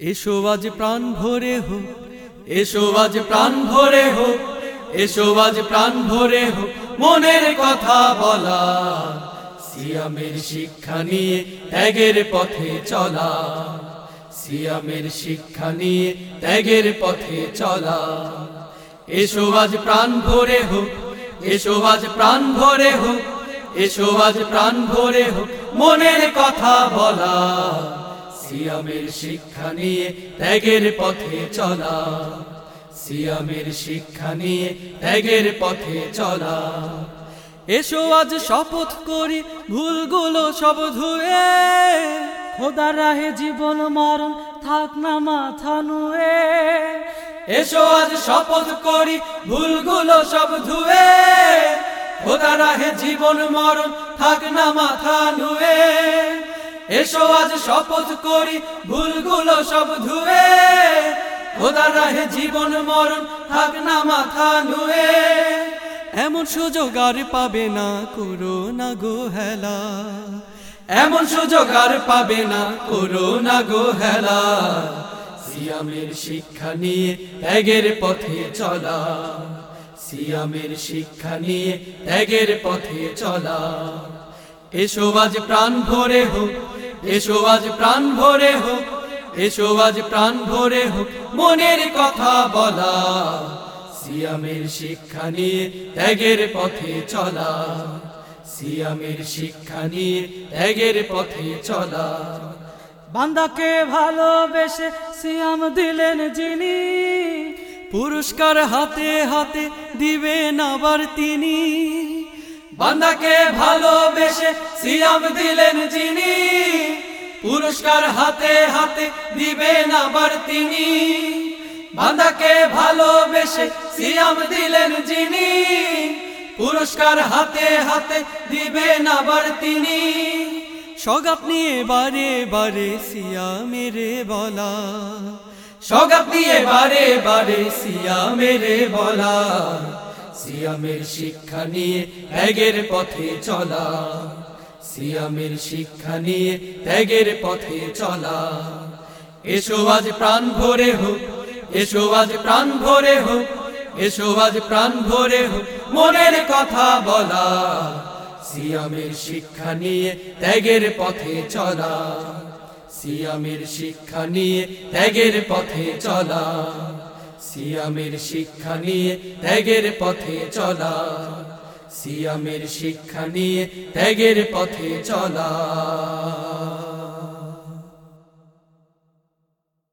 এসো আজ প্রাণ ভরে হোক এসো আজ প্রাণ ভরে হোক এসো আজ প্রাণ ভরে হোক মনের কথা বলা। সিয়ামের শিক্ষা নিয়ে ত্যাগের পথে চলা। সিয়ামের শিক্ষা নিয়ে ত্যাগের পথে চলা। এসো আজ প্রাণ ভরে হোক এসো আজ প্রাণ ভরে হোক এসো আজ প্রাণ ভরে হোক মনের কথা বলা। সিয়ামের শিক্ষা নিয়ে ত্যাগের পথে চলা। সিয়ামের শিক্ষা নিয়ে ত্যাগের পথে চলা। এসো আজ শপথ করি ভুলগুলো সব ধুয়ে। খোদার রাহে জীবন মরণ থাক না মাথা নুয়ে। এসো আজ শপথ করি ভুলগুলো সব ধুয়ে। খোদা রাহে জীবন মরণ থাক না মাথা নুয়ে। এসো আজ শপথ করি, ভুলগুলো সব ধুয়ে। খোদা রাহে জীবন, মরণ, থাক না মাথা নুয়ে। এমন সুযোগ আর পাবে না করো না গো হেলা। এমন সুযোগ আর পাবে না করো না গো হেলা। সিয়ামের শিক্ষা নিয়ে ত্যাগের পথে চলা। সিয়ামের শিক্ষা নিয়ে ত্যাগের পথে চলা। এসো আজ প্রাণ ভরে হোক এসো আজ প্রাণ ভরে হোক, এসো আজ প্রাণ ভরে হোক, মনের কথা বলা। সিয়ামের শিক্ষা নিয়ে ত্যাগের পথে চলা। সিয়ামের শিক্ষা নিয়ে ত্যাগের পথে চলা। বান্দাকে ভালোবেসে সিয়াম দিলেন যিনি, পুরস্কার হাতে হাতে দিবেন আবার তিনি। বান্দাকে ভালোবেসে সিয়াম দিলেন যিনি পুরস্কার হাতে হাতে দিবেন আবার তিনি। বান্দাকে ভালোবেসে সিয়াম দিলেন যিনি। পুরস্কার হাতে হাতে দিবেন আবার তিনি। সগাত নিয়ে বারে বারে সিয়া মেরে বলা। সগাপ নিয়ে বারে বারে সিয়া মেরে বলা। সিয়ামের শিক্ষা নিয়ে ত্যাগের পথে চলা। সিয়ামের শিক্ষা নিয়ে ত্যাগের পথে চলা। এসো আজ প্রাণ ভরে হোক, এসো আজ প্রাণ ভরে হোক, এসো আজ প্রাণ ভরে হোক, মনের কথা বলা। সিয়ামের শিক্ষা নিয়ে ত্যাগের পথে চলা। সিয়ামের শিক্ষা নিয়ে ত্যাগের পথে চলা। সিয়ামের শিক্ষা নিয়ে ত্যাগের পথে চলা। সিয়ামের শিক্ষা নিয়ে ত্যাগের পথে চলা।